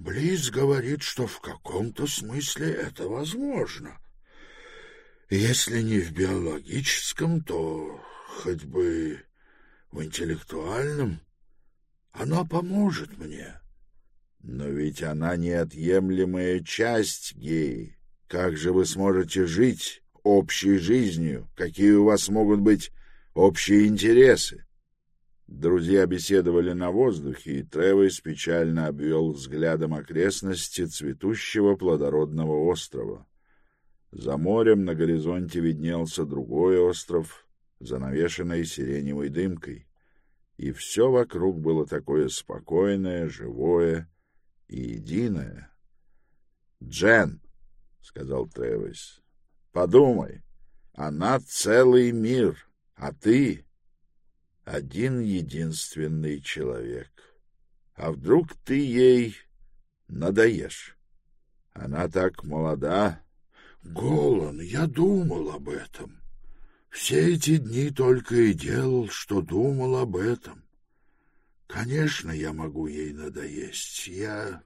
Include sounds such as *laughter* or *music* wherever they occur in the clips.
Близ говорит, что в каком-то смысле это возможно. Если не в биологическом, то хоть бы в интеллектуальном. Она поможет мне. Но ведь она неотъемлемая часть геи. Как же вы сможете жить общей жизнью? Какие у вас могут быть общие интересы? Друзья беседовали на воздухе, и Тревес печально обвел взглядом окрестности цветущего плодородного острова. За морем на горизонте виднелся другой остров, занавешенный сиреневой дымкой. И все вокруг было такое спокойное, живое и единое. «Джен!» — сказал Тревис. — Подумай, она целый мир, а ты один единственный человек. А вдруг ты ей надоешь? Она так молода. Голан, я думал об этом. Все эти дни только и делал, что думал об этом. Конечно, я могу ей надоесть. Я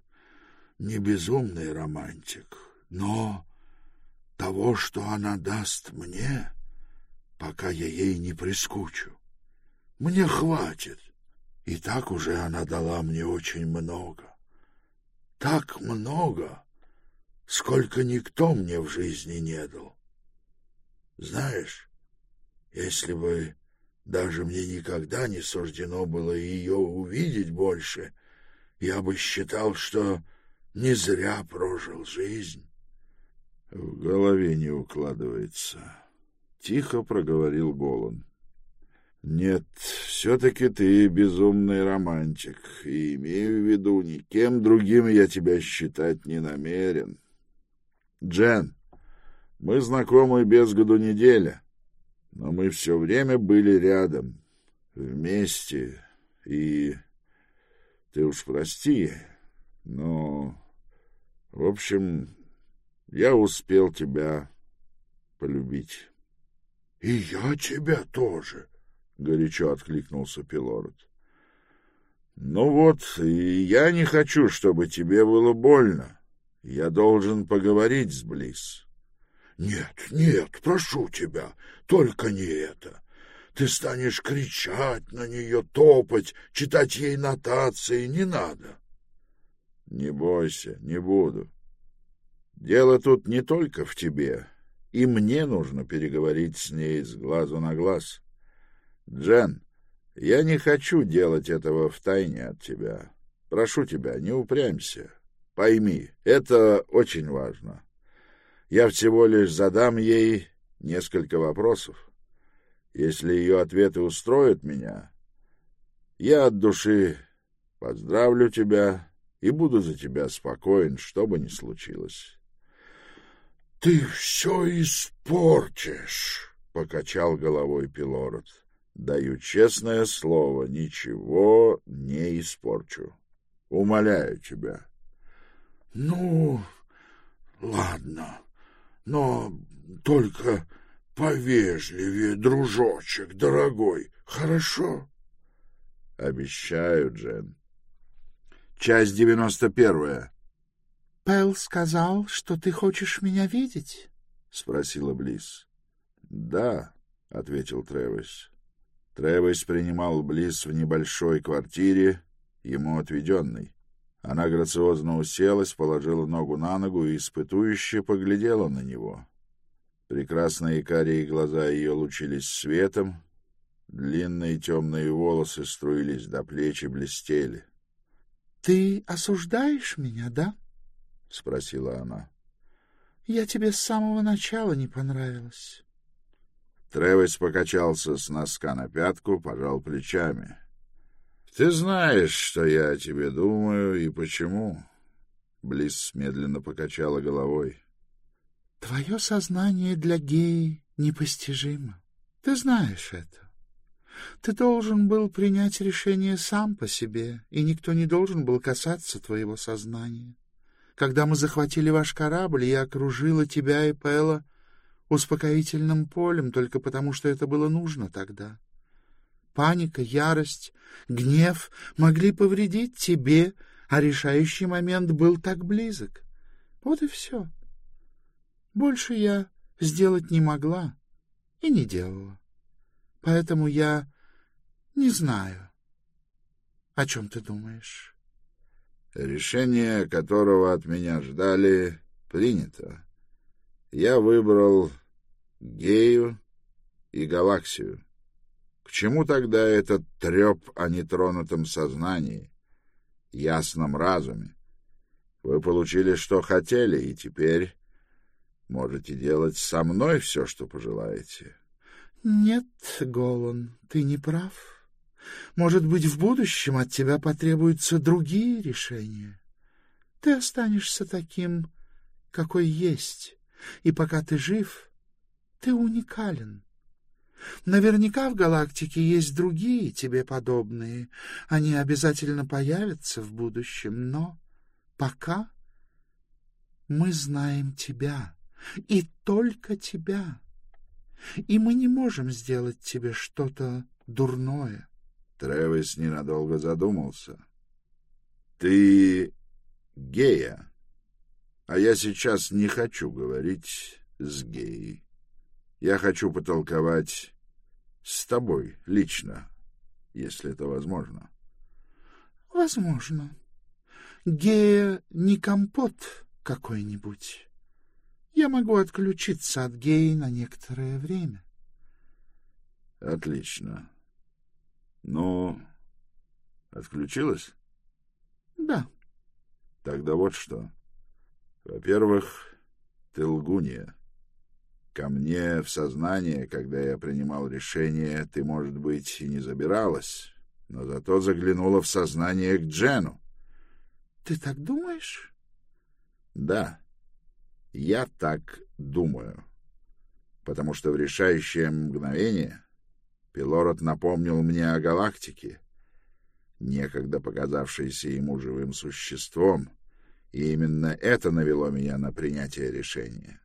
не безумный романтик, но того, что она даст мне, пока я ей не прискучу. Мне хватит. И так уже она дала мне очень много. Так много, сколько никто мне в жизни не дал. Знаешь, если бы даже мне никогда не суждено было ее увидеть больше, я бы считал, что не зря прожил жизнь. В голове не укладывается. Тихо проговорил Голан. Нет, все-таки ты безумный романтик, и имею в виду, никем другим я тебя считать не намерен. Джен, мы знакомы без году неделя, но мы все время были рядом, вместе, и... Ты уж прости, но... В общем, я успел тебя полюбить. — И я тебя тоже, — горячо откликнулся Пилород. — Ну вот, и я не хочу, чтобы тебе было больно. Я должен поговорить с Близ. — Нет, нет, прошу тебя, только не это. Ты станешь кричать на нее, топать, читать ей нотации, не надо. — Не бойся, не буду. Дело тут не только в тебе, и мне нужно переговорить с ней с глазу на глаз. Джен, я не хочу делать этого в тайне от тебя. Прошу тебя, не упрямься. Пойми, это очень важно. Я всего лишь задам ей несколько вопросов. Если ее ответы устроят меня, я от души поздравлю тебя и буду за тебя спокоен, что бы ни случилось. — Ты все испортишь, — покачал головой Пилород. — Даю честное слово, ничего не испорчу. Умоляю тебя. — Ну, ладно, но только повежливее, дружочек, дорогой, хорошо? — Обещаю, Джен. Часть девяносто первая. — Пэл сказал, что ты хочешь меня видеть? — спросила Близ. — Да, — ответил Тревис. Тревис принимал Близ в небольшой квартире, ему отведенной. Она грациозно уселась, положила ногу на ногу и испытующе поглядела на него. Прекрасные карие глаза ее лучились светом, длинные темные волосы струились до плеч и блестели. — Ты осуждаешь меня, да? — спросила она. — Я тебе с самого начала не понравилась. Тревес покачался с носка на пятку, пожал плечами. — Ты знаешь, что я о тебе думаю и почему? Близ медленно покачала головой. — Твое сознание для геи непостижимо. Ты знаешь это. Ты должен был принять решение сам по себе, и никто не должен был касаться твоего сознания. Когда мы захватили ваш корабль, я окружила тебя и Пэла успокоительным полем только потому, что это было нужно тогда. Паника, ярость, гнев могли повредить тебе, а решающий момент был так близок. Вот и все. Больше я сделать не могла и не делала. Поэтому я не знаю. О чем ты думаешь? Решение, которого от меня ждали, принято. Я выбрал гею и галаксию. К чему тогда этот треп о нетронутом сознании, ясном разуме? Вы получили, что хотели, и теперь можете делать со мной все, что пожелаете. — Нет, Голан, ты не прав. Может быть, в будущем от тебя потребуются другие решения. Ты останешься таким, какой есть, и пока ты жив, ты уникален. Наверняка в галактике есть другие тебе подобные. Они обязательно появятся в будущем, но пока мы знаем тебя, и только тебя. И мы не можем сделать тебе что-то дурное. Тревис ненадолго задумался. — Ты гея, а я сейчас не хочу говорить с геей. Я хочу потолковать с тобой лично, если это возможно. — Возможно. Гея не компот какой-нибудь. Я могу отключиться от геи на некоторое время. — Отлично. Ну, отключилась? — Да. — Тогда вот что. Во-первых, ты лгунья. Ко мне в сознание, когда я принимал решение, ты, может быть, и не забиралась, но зато заглянула в сознание к Джену. — Ты так думаешь? — Да, я так думаю. Потому что в решающее мгновение Пилород напомнил мне о галактике, некогда показавшейся ему живым существом, и именно это навело меня на принятие решения.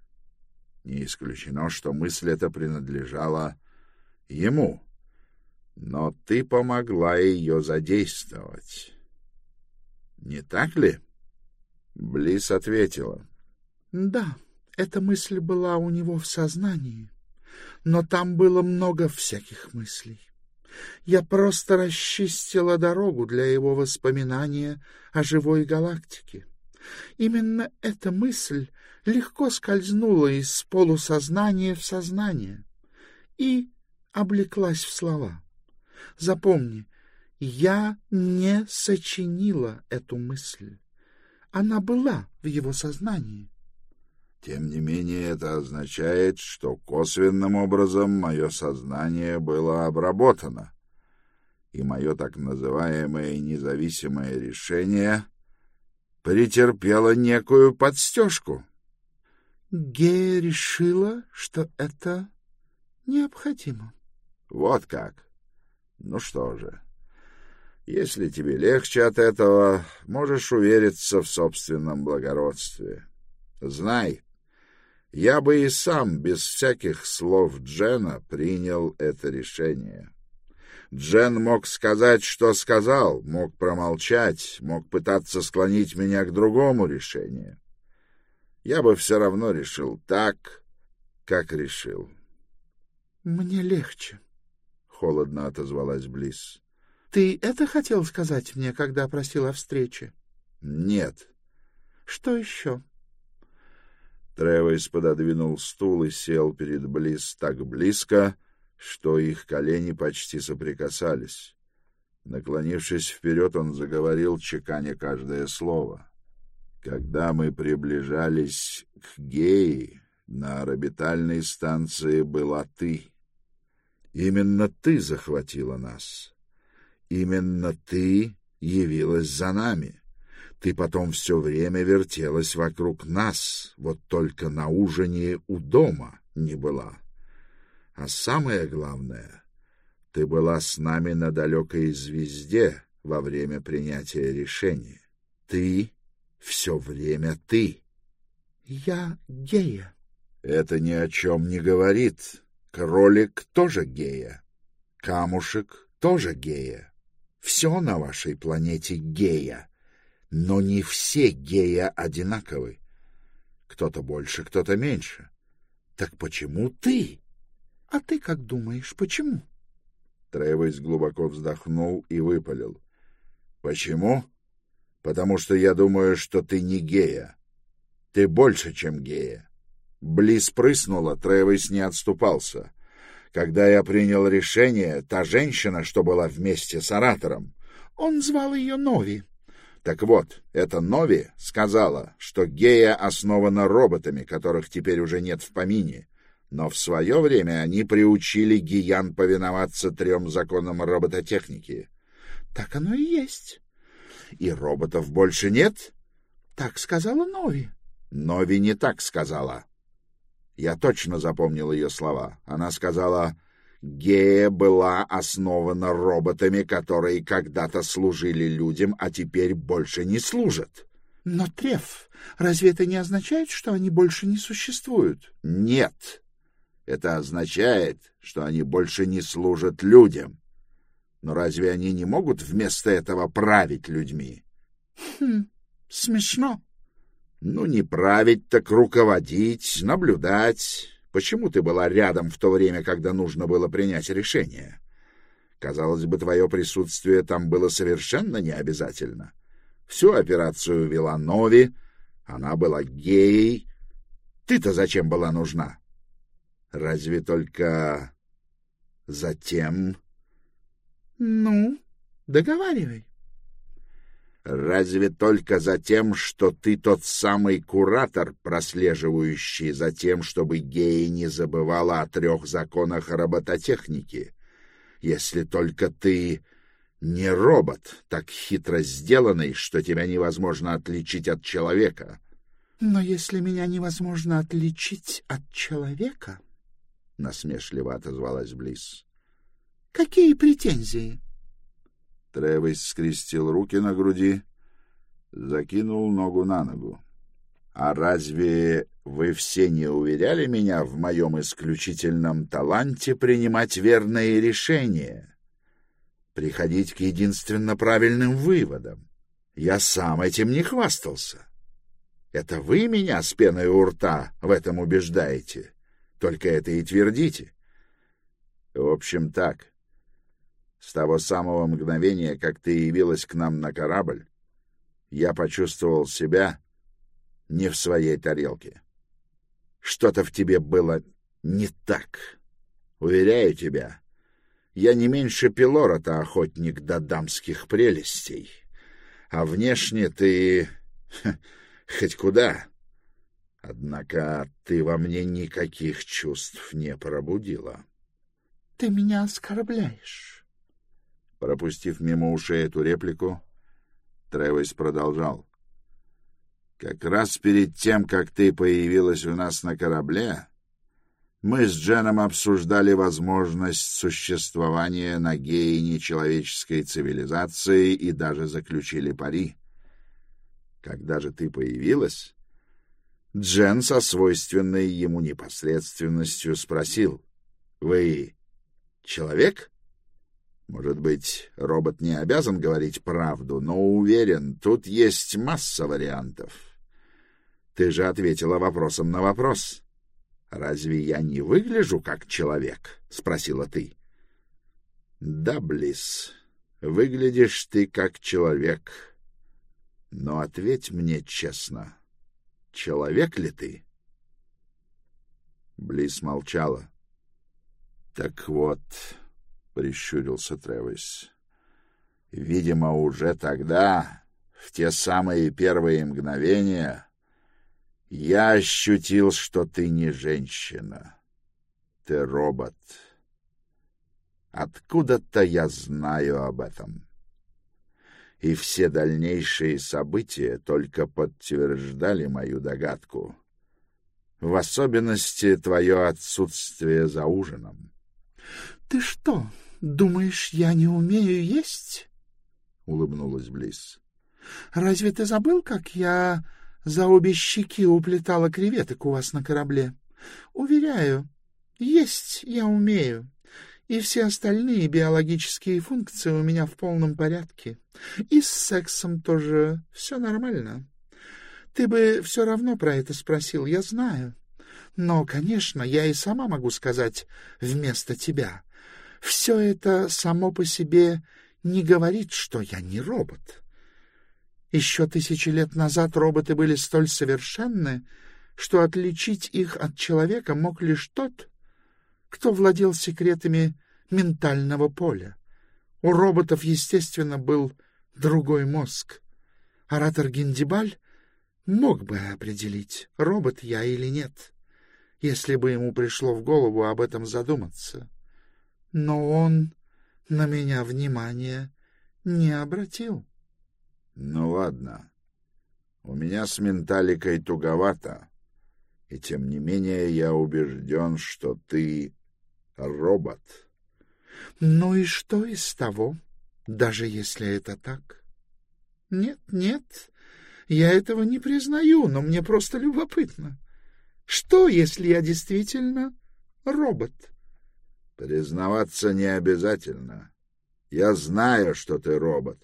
Не исключено, что мысль эта принадлежала ему, но ты помогла ее задействовать. Не так ли? Близ ответила. — Да, эта мысль была у него в сознании, но там было много всяких мыслей. Я просто расчистила дорогу для его воспоминания о живой галактике. Именно эта мысль легко скользнула из полусознания в сознание и облеклась в слова. Запомни, я не сочинила эту мысль. Она была в его сознании. Тем не менее, это означает, что косвенным образом мое сознание было обработано, и мое так называемое независимое решение претерпело некую подстежку. Гея решила, что это необходимо. Вот как. Ну что же, если тебе легче от этого, можешь увериться в собственном благородстве. Знай, я бы и сам, без всяких слов Джена, принял это решение. Джен мог сказать, что сказал, мог промолчать, мог пытаться склонить меня к другому решению я бы все равно решил так, как решил. — Мне легче, — холодно отозвалась Близ. — Ты это хотел сказать мне, когда просил о встрече? — Нет. — Что еще? Тревойс пододвинул стул и сел перед Близ так близко, что их колени почти соприкасались. Наклонившись вперед, он заговорил, чеканя каждое слово. Когда мы приближались к Геи, на орбитальной станции была ты. Именно ты захватила нас. Именно ты явилась за нами. Ты потом все время вертелась вокруг нас, вот только на ужине у дома не была. А самое главное, ты была с нами на далекой звезде во время принятия решения. Ты все время ты. Я гея. Это ни о чем не говорит. Кролик тоже гея. Камушек тоже гея. Все на вашей планете гея. Но не все гея одинаковы. Кто-то больше, кто-то меньше. Так почему ты? А ты как думаешь, почему? Тревис глубоко вздохнул и выпалил. Почему? Потому что я думаю, что ты не гея. Ты больше, чем гея. Близ прыснула, Тревис не отступался. Когда я принял решение, та женщина, что была вместе с оратором... Он звал ее Нови. Так вот, эта Нови сказала, что гея основана роботами, которых теперь уже нет в помине. Но в свое время они приучили гиян повиноваться трем законам робототехники. — Так оно и есть. — И роботов больше нет? — Так сказала Нови. — Нови не так сказала. Я точно запомнил ее слова. Она сказала, «Гея была основана роботами, которые когда-то служили людям, а теперь больше не служат». Но, Треф, разве это не означает, что они больше не существуют? Нет. Это означает, что они больше не служат людям. Но разве они не могут вместо этого править людьми? Хм, смешно. Ну, не править, так руководить, наблюдать. Почему ты была рядом в то время, когда нужно было принять решение? Казалось бы, твое присутствие там было совершенно необязательно. Всю операцию вела Нови, она была геей. Ты-то зачем была нужна? Разве только затем... Ну, договаривай. Разве только за тем, что ты тот самый куратор, прослеживающий за тем, чтобы геи не забывала о трех законах робототехники. Если только ты не робот, так хитро сделанный, что тебя невозможно отличить от человека. Но если меня невозможно отличить от человека, — насмешливо отозвалась Близ. — Какие претензии? Тревис скрестил руки на груди, закинул ногу на ногу. — А разве вы все не уверяли меня в моем исключительном таланте принимать верные решения? Приходить к единственно правильным выводам? Я сам этим не хвастался. Это вы меня с пеной у рта в этом убеждаете? — только это и твердите. В общем, так. С того самого мгновения, как ты явилась к нам на корабль, я почувствовал себя не в своей тарелке. Что-то в тебе было не так. Уверяю тебя, я не меньше Пилора-то охотник до дамских прелестей. А внешне ты... *laughs* хоть куда. Однако ты во мне никаких чувств не пробудила. — Ты меня оскорбляешь. Пропустив мимо ушей эту реплику, Тревис продолжал. — Как раз перед тем, как ты появилась у нас на корабле, мы с Дженом обсуждали возможность существования на геи человеческой цивилизации и даже заключили пари. Когда же ты появилась, Джен со свойственной ему непосредственностью спросил. — Вы человек? Может быть, робот не обязан говорить правду, но уверен, тут есть масса вариантов. Ты же ответила вопросом на вопрос. «Разве я не выгляжу как человек?» — спросила ты. «Да, Близ, выглядишь ты как человек. Но ответь мне честно, человек ли ты? Близ молчала. — Так вот, — прищурился Тревис, — видимо, уже тогда, в те самые первые мгновения, я ощутил, что ты не женщина. Ты робот. Откуда-то я знаю об этом. — и все дальнейшие события только подтверждали мою догадку. В особенности твое отсутствие за ужином. — Ты что, думаешь, я не умею есть? — улыбнулась Близ. — Разве ты забыл, как я за обе щеки уплетала креветок у вас на корабле? Уверяю, есть я умею. И все остальные биологические функции у меня в полном порядке. И с сексом тоже все нормально. Ты бы все равно про это спросил, я знаю. Но, конечно, я и сама могу сказать вместо тебя. Все это само по себе не говорит, что я не робот. Еще тысячи лет назад роботы были столь совершенны, что отличить их от человека мог лишь тот, кто владел секретами ментального поля. У роботов, естественно, был другой мозг. Оратор Гиндибаль мог бы определить, робот я или нет, если бы ему пришло в голову об этом задуматься. Но он на меня внимания не обратил. Ну ладно. У меня с менталикой туговато. И тем не менее я убежден, что ты робот. Ну и что из того, даже если это так? Нет, нет, я этого не признаю, но мне просто любопытно. Что, если я действительно робот? Признаваться не обязательно. Я знаю, что ты робот.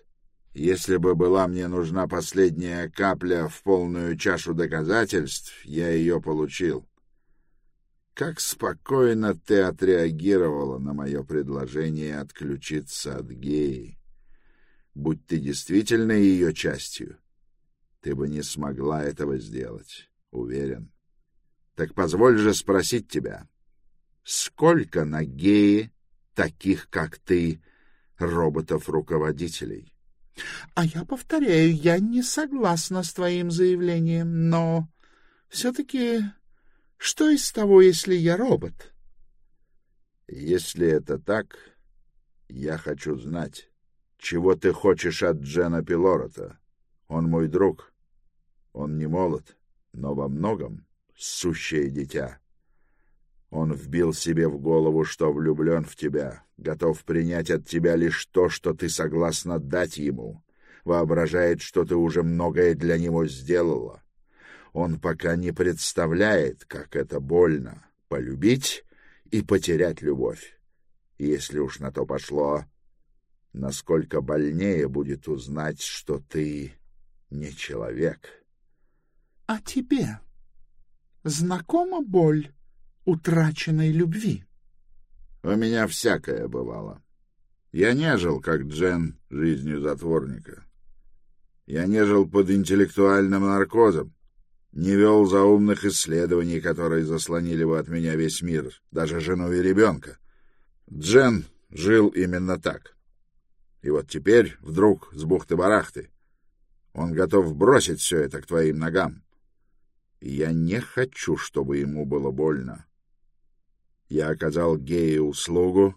Если бы была мне нужна последняя капля в полную чашу доказательств, я ее получил. Как спокойно ты отреагировала на мое предложение отключиться от геи. Будь ты действительно ее частью, ты бы не смогла этого сделать, уверен. Так позволь же спросить тебя, сколько на геи таких, как ты, роботов-руководителей? — А я повторяю, я не согласна с твоим заявлением, но все-таки что из того, если я робот? — Если это так, я хочу знать, чего ты хочешь от Джена Пилорота. Он мой друг. Он не молод, но во многом сущее дитя. Он вбил себе в голову, что влюблен в тебя, готов принять от тебя лишь то, что ты согласна дать ему, воображает, что ты уже многое для него сделала. Он пока не представляет, как это больно — полюбить и потерять любовь. если уж на то пошло, насколько больнее будет узнать, что ты не человек. — А тебе знакома боль утраченной любви? У меня всякое бывало. Я не жил, как Джен, жизнью затворника. Я не жил под интеллектуальным наркозом, не вел заумных исследований, которые заслонили бы от меня весь мир, даже жену и ребенка. Джен жил именно так. И вот теперь, вдруг, с бухты-барахты, он готов бросить все это к твоим ногам. И я не хочу, чтобы ему было больно. Я оказал гею услугу.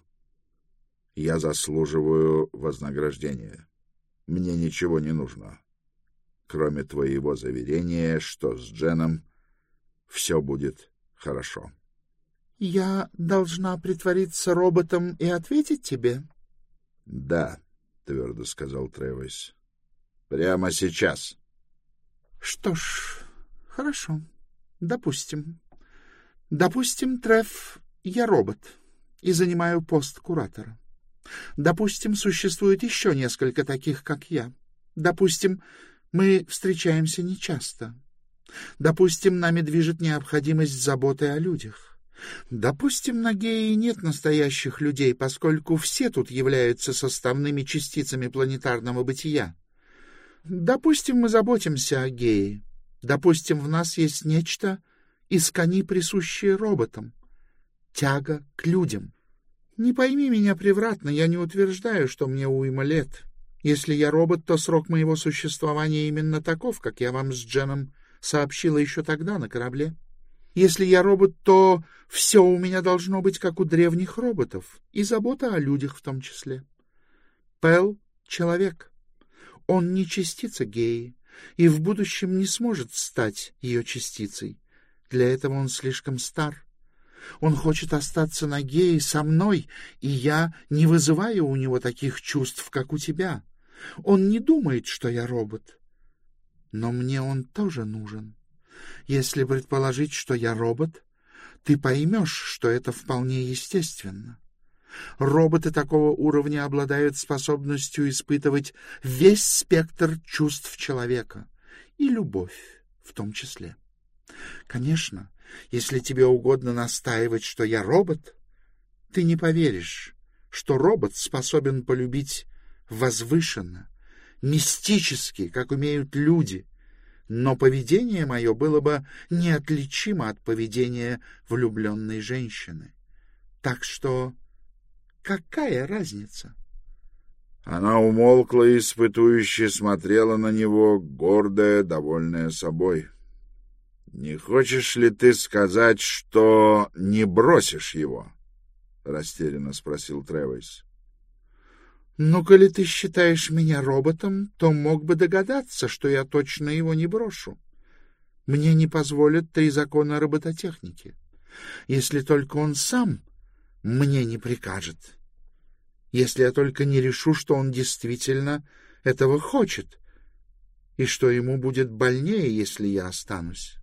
Я заслуживаю вознаграждения. Мне ничего не нужно, кроме твоего заверения, что с Дженом все будет хорошо. — Я должна притвориться роботом и ответить тебе? — Да, — твердо сказал Тревис. — Прямо сейчас. — Что ж, хорошо. Допустим. Допустим, Трев, я робот и занимаю пост куратора. Допустим, существует еще несколько таких, как я. Допустим, мы встречаемся нечасто. Допустим, нами движет необходимость заботы о людях. Допустим, на геи нет настоящих людей, поскольку все тут являются составными частицами планетарного бытия. Допустим, мы заботимся о гее. Допустим, в нас есть нечто, искони присущее роботам тяга к людям. Не пойми меня превратно, я не утверждаю, что мне уйма лет. Если я робот, то срок моего существования именно таков, как я вам с Дженом сообщила еще тогда на корабле. Если я робот, то все у меня должно быть, как у древних роботов, и забота о людях в том числе. Пэл — человек. Он не частица геи, и в будущем не сможет стать ее частицей. Для этого он слишком стар. Он хочет остаться на гее со мной, и я не вызываю у него таких чувств, как у тебя. Он не думает, что я робот. Но мне он тоже нужен. Если предположить, что я робот, ты поймешь, что это вполне естественно. Роботы такого уровня обладают способностью испытывать весь спектр чувств человека, и любовь в том числе. Конечно, если тебе угодно настаивать, что я робот, ты не поверишь, что робот способен полюбить возвышенно, мистически, как умеют люди, но поведение мое было бы неотличимо от поведения влюбленной женщины. Так что какая разница? Она умолкла и испытующе смотрела на него, гордая, довольная собой. — Не хочешь ли ты сказать, что не бросишь его? — растерянно спросил Тревис. Ну, коли ты считаешь меня роботом, то мог бы догадаться, что я точно его не брошу. Мне не позволят три закона робототехники, если только он сам мне не прикажет. Если я только не решу, что он действительно этого хочет, и что ему будет больнее, если я останусь.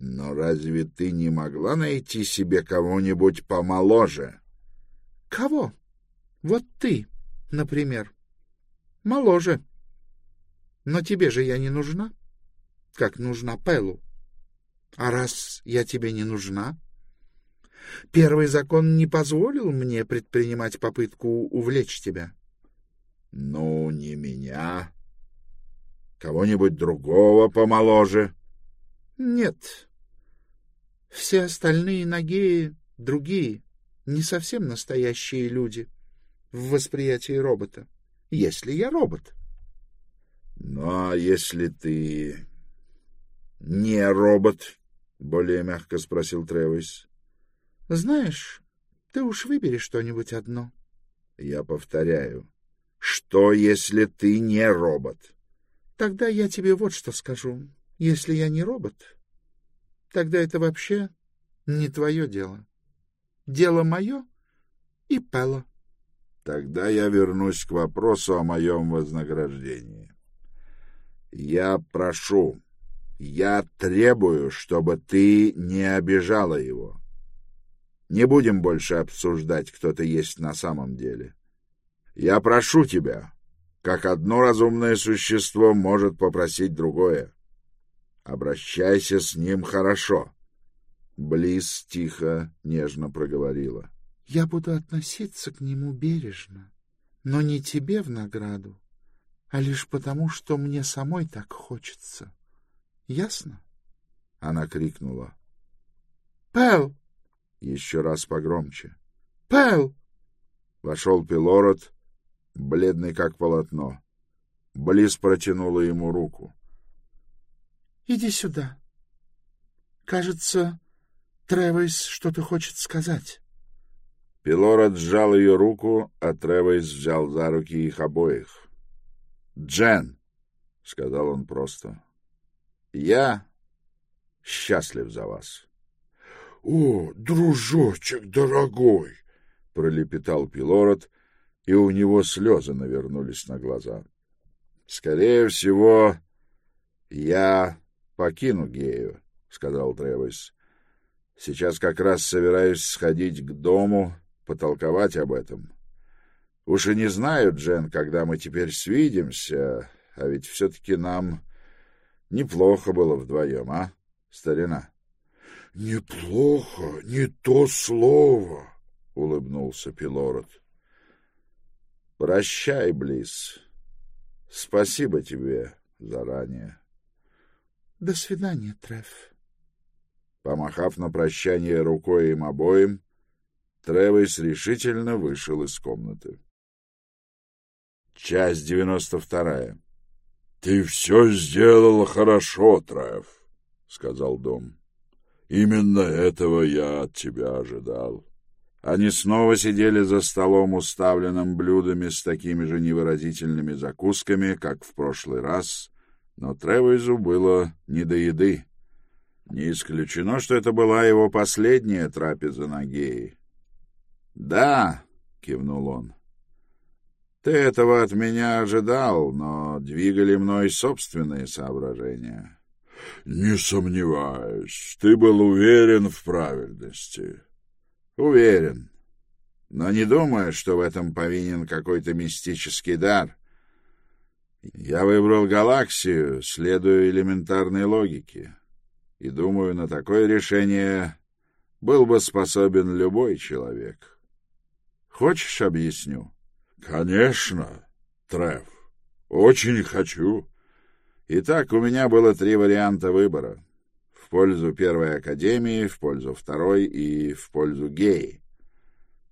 Но разве ты не могла найти себе кого-нибудь помоложе? Кого? Вот ты, например. Моложе. Но тебе же я не нужна, как нужна Пелу. А раз я тебе не нужна, первый закон не позволил мне предпринимать попытку увлечь тебя. Ну, не меня. Кого-нибудь другого помоложе. Нет. Все остальные нагеи другие, не совсем настоящие люди — в восприятии робота, если я робот. Ну, а если ты не робот? Более мягко спросил Тревис. Знаешь, ты уж выбери что-нибудь одно. Я повторяю. Что, если ты не робот? Тогда я тебе вот что скажу. Если я не робот, тогда это вообще не твое дело. Дело мое и Пелла. Тогда я вернусь к вопросу о моем вознаграждении. Я прошу, я требую, чтобы ты не обижала его. Не будем больше обсуждать, кто ты есть на самом деле. Я прошу тебя, как одно разумное существо может попросить другое. Обращайся с ним хорошо. Близ тихо, нежно проговорила. — я буду относиться к нему бережно, но не тебе в награду, а лишь потому, что мне самой так хочется. Ясно? Она крикнула. «Пэл!» Еще раз погромче. «Пэл!» Вошел Пилород, бледный как полотно. Близ протянула ему руку. «Иди сюда. Кажется, Тревис что-то хочет сказать». Пилород сжал ее руку, а Тревойс взял за руки их обоих. «Джен», — сказал он просто, — «я счастлив за вас». «О, дружочек дорогой!» — пролепетал Пилород, и у него слезы навернулись на глаза. «Скорее всего, я покину Гею», — сказал Тревойс. «Сейчас как раз собираюсь сходить к дому» потолковать об этом. Уж и не знаю, Джен, когда мы теперь свидимся, а ведь все-таки нам неплохо было вдвоем, а, старина? — Неплохо, не то слово, — улыбнулся Пилород. — Прощай, Близ. Спасибо тебе заранее. — До свидания, Треф. Помахав на прощание рукой им обоим, Тревис решительно вышел из комнаты. Часть девяносто вторая. — Ты все сделал хорошо, Трев, — сказал Дом. — Именно этого я от тебя ожидал. Они снова сидели за столом, уставленным блюдами с такими же невыразительными закусками, как в прошлый раз, но Тревизу было не до еды. Не исключено, что это была его последняя трапеза на геи. «Да», — кивнул он. «Ты этого от меня ожидал, но двигали мной собственные соображения». «Не сомневаюсь. Ты был уверен в правильности». «Уверен. но не думаю, что в этом повинен какой-то мистический дар. Я выбрал галаксию, следуя элементарной логике, и думаю, на такое решение был бы способен любой человек. Хочешь, объясню? — Конечно, Трев. Очень хочу. Итак, у меня было три варианта выбора. В пользу первой академии, в пользу второй и в пользу геи.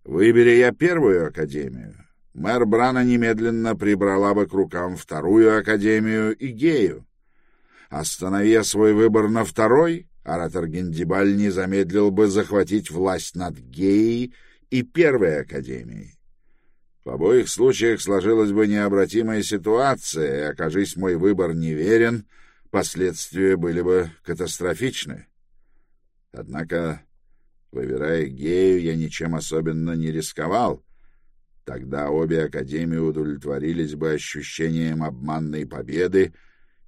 Выбери я первую академию, мэр Брана немедленно прибрала бы к рукам вторую академию и гею. Останови свой выбор на второй, оратор Гендибаль не замедлил бы захватить власть над геей и первой академией. В обоих случаях сложилась бы необратимая ситуация, и, окажись мой выбор неверен, последствия были бы катастрофичны. Однако Выбирая гею, я ничем особенно не рисковал. Тогда обе академии удовлетворились бы ощущением обманной победы,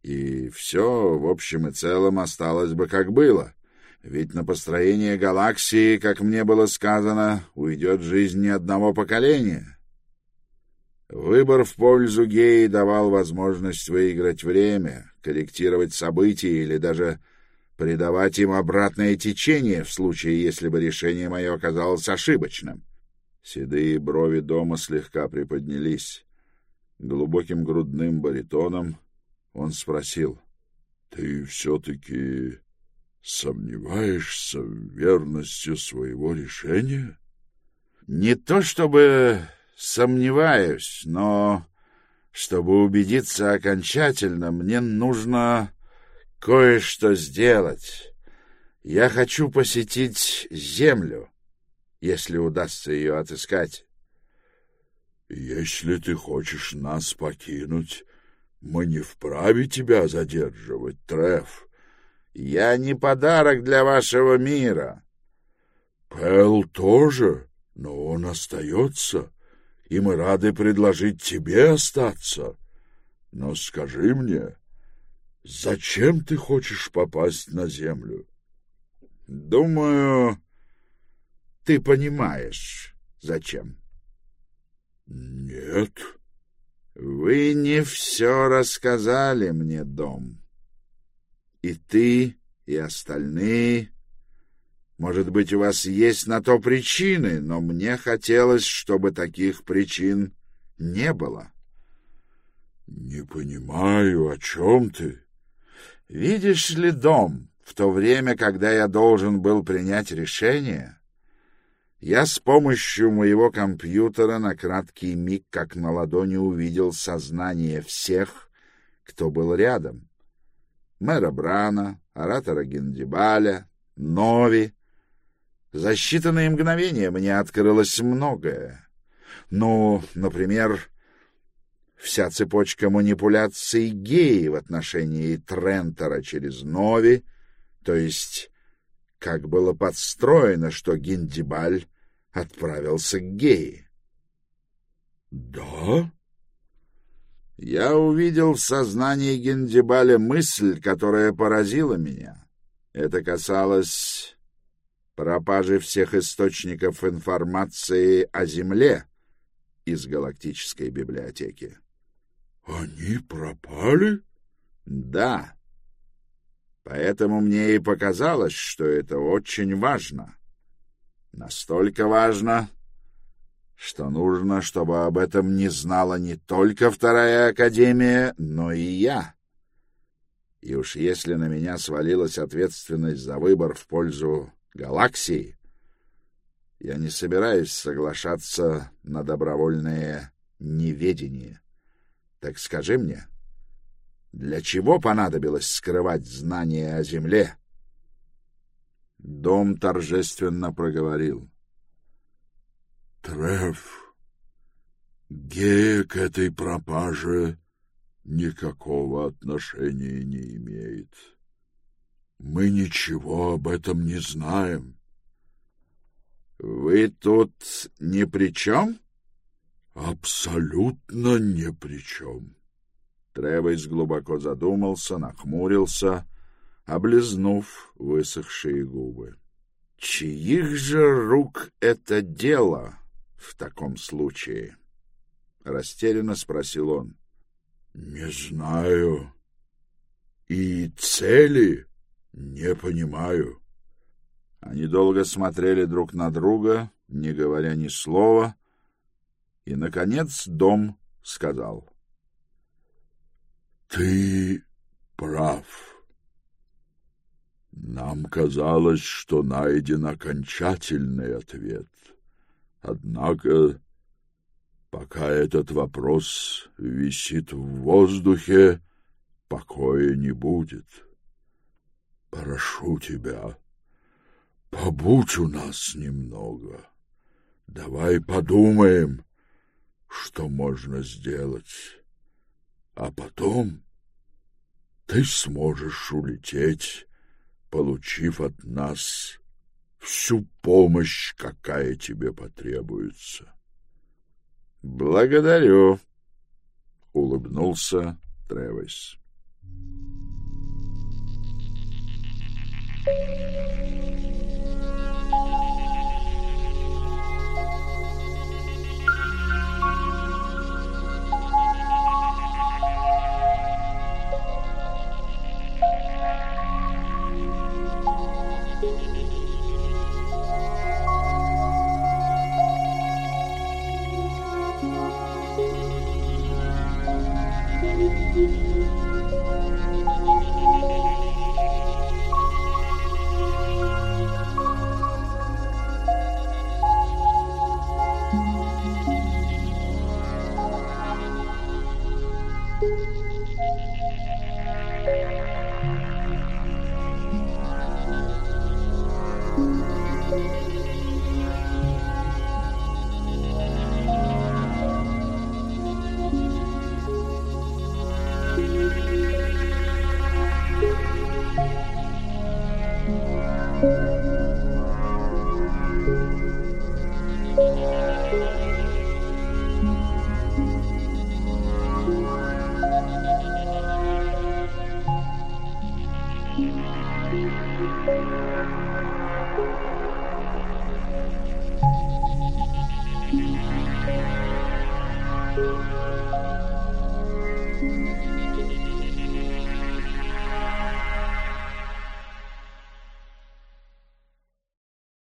и все, в общем и целом, осталось бы как было. Ведь на построение галаксии, как мне было сказано, уйдет жизнь ни одного поколения. Выбор в пользу геи давал возможность выиграть время, корректировать события или даже придавать им обратное течение в случае, если бы решение мое оказалось ошибочным. Седые брови дома слегка приподнялись. Глубоким грудным баритоном он спросил, — Ты все-таки сомневаешься в верности своего решения? — Не то чтобы сомневаюсь, но чтобы убедиться окончательно, мне нужно кое-что сделать. Я хочу посетить Землю, если удастся ее отыскать. — Если ты хочешь нас покинуть, мы не вправе тебя задерживать, Треф. Я не подарок для вашего мира. — Пэл тоже, но он остается, и мы рады предложить тебе остаться. Но скажи мне... Зачем ты хочешь попасть на землю? Думаю, ты понимаешь, зачем. Нет. Вы не все рассказали мне, дом. И ты, и остальные. Может быть, у вас есть на то причины, но мне хотелось, чтобы таких причин не было. Не понимаю, о чем ты. Видишь ли дом, в то время, когда я должен был принять решение, я с помощью моего компьютера на краткий миг, как на ладони, увидел сознание всех, кто был рядом. Мэра Брана, оратора Гендибаля, Нови. За считанные мгновения мне открылось многое. Ну, например, вся цепочка манипуляций геи в отношении Трентера через Нови, то есть как было подстроено, что Гендибаль отправился к геи. — Да? Я увидел в сознании Гендибаля мысль, которая поразила меня. Это касалось пропажи всех источников информации о Земле из галактической библиотеки. Они пропали? Да. Поэтому мне и показалось, что это очень важно. Настолько важно, что нужно, чтобы об этом не знала не только Вторая Академия, но и я. И уж если на меня свалилась ответственность за выбор в пользу галаксии, я не собираюсь соглашаться на добровольное неведение. Так скажи мне, для чего понадобилось скрывать знания о земле? Дом торжественно проговорил. Треф, гея к этой пропаже никакого отношения не имеет. Мы ничего об этом не знаем. Вы тут ни при чем? Абсолютно ни при чем. Тревес глубоко задумался, нахмурился, облизнув высохшие губы. — Чьих же рук это дело? — в таком случае? — растерянно спросил он. — Не знаю. И цели не понимаю. Они долго смотрели друг на друга, не говоря ни слова, и, наконец, дом сказал. — Ты прав. Нам казалось, что найден окончательный ответ. Однако, пока этот вопрос висит в воздухе, покоя не будет. Прошу тебя, побудь у нас немного. Давай подумаем, что можно сделать. А потом ты сможешь улететь, получив от нас всю помощь, какая тебе потребуется. — Благодарю, — улыбнулся Тревис.